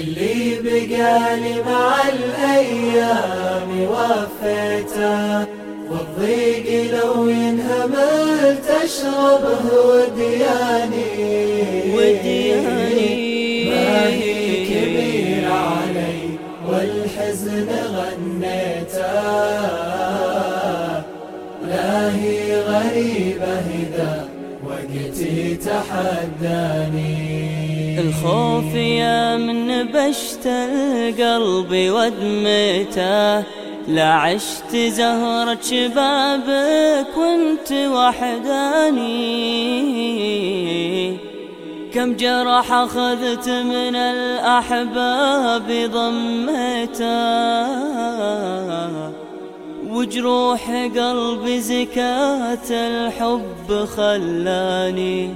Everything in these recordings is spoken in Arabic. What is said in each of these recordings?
اللي بقالي مع الأيام وفيته والضيق لو ينهمل تشربه ودياني. ودياني. ما هي كبيرة علي والحزن غنيته. لا هي غريبة إذا وقتي تحداني. الخوف يا من بشت القلب ودمته لا عشت زهرة شبابك وانت وحداني. كم جرح أخذت من الأحباب ضمته. وجروح قلبي زكاة الحب خلاني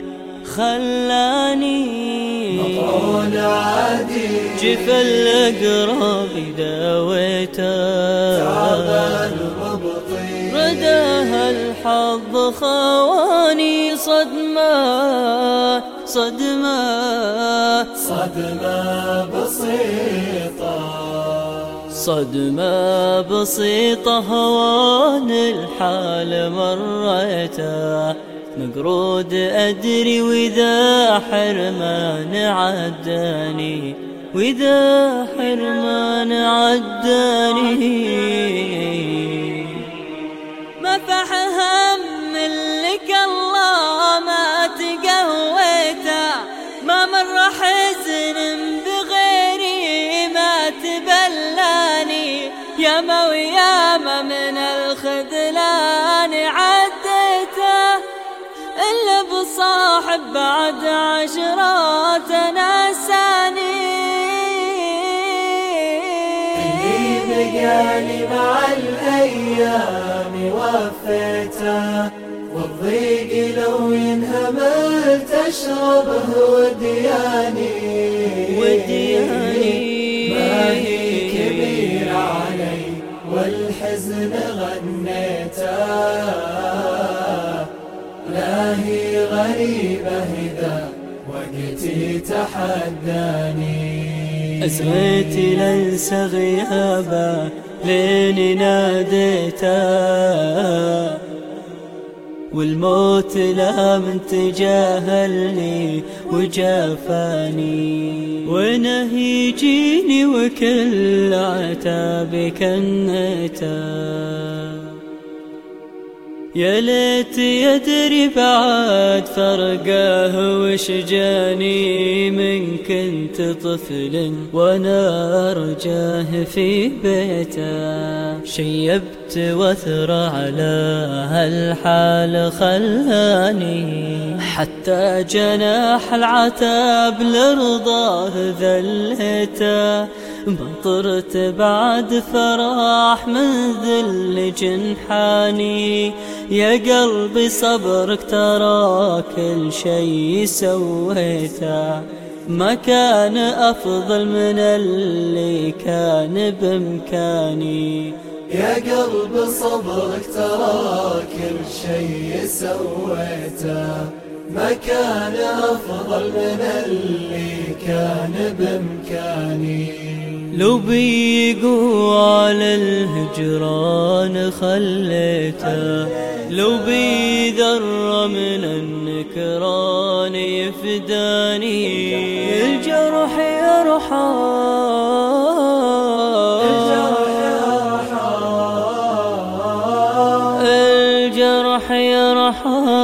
خلاني. مطعون عادي جف الأقرب داويته. تعبان مبطي رداها الحظ خواني صدمة صدمة. صدمة بسيطة صدمة بسيطة هوان الحال مريته مقرود أدري وإذا حرمان عداني وإذا حرمان عداني. إلا بصاحب بعد عشرات اللي نساني بقالي مع الأيام وفيته والضيق لو ينهمل تشربه ودياني. ودياني. ما هي كبيرة علي والحزن غنيته لا هي غريبة إذا وقتي تحداني. أزغيتي لنسى غيابه لين ناديته والموت لا من تجاهلني وجافاني. ونهيجيني وكل عتابي كنيته يا ليت يدري بعد فرقه وش جاني من كنت طفل وأنا ارجاه في بيته. شيبت وثر على هالحال خلاني. حتى جناح العتاب لرضاه ذلته مطرت بعد فراح من ذل جنحاني. يا قلبي صبرك ترى كل شي سويته. ما كان أفضل من اللي كان بإمكاني. يا قلب صبرك ترى كل شي سويته. ما كان أفضل من اللي كان بإمكاني. لو بيقوا على الهجران خليته لو بيذر من النكران يفداني. الجرح يرحم الجرح يرحم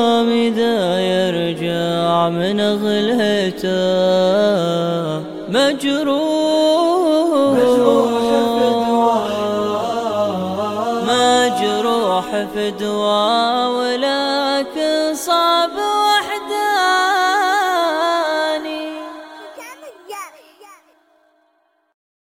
من غلهته مجروح. مجروح في فدوى ولكن صبر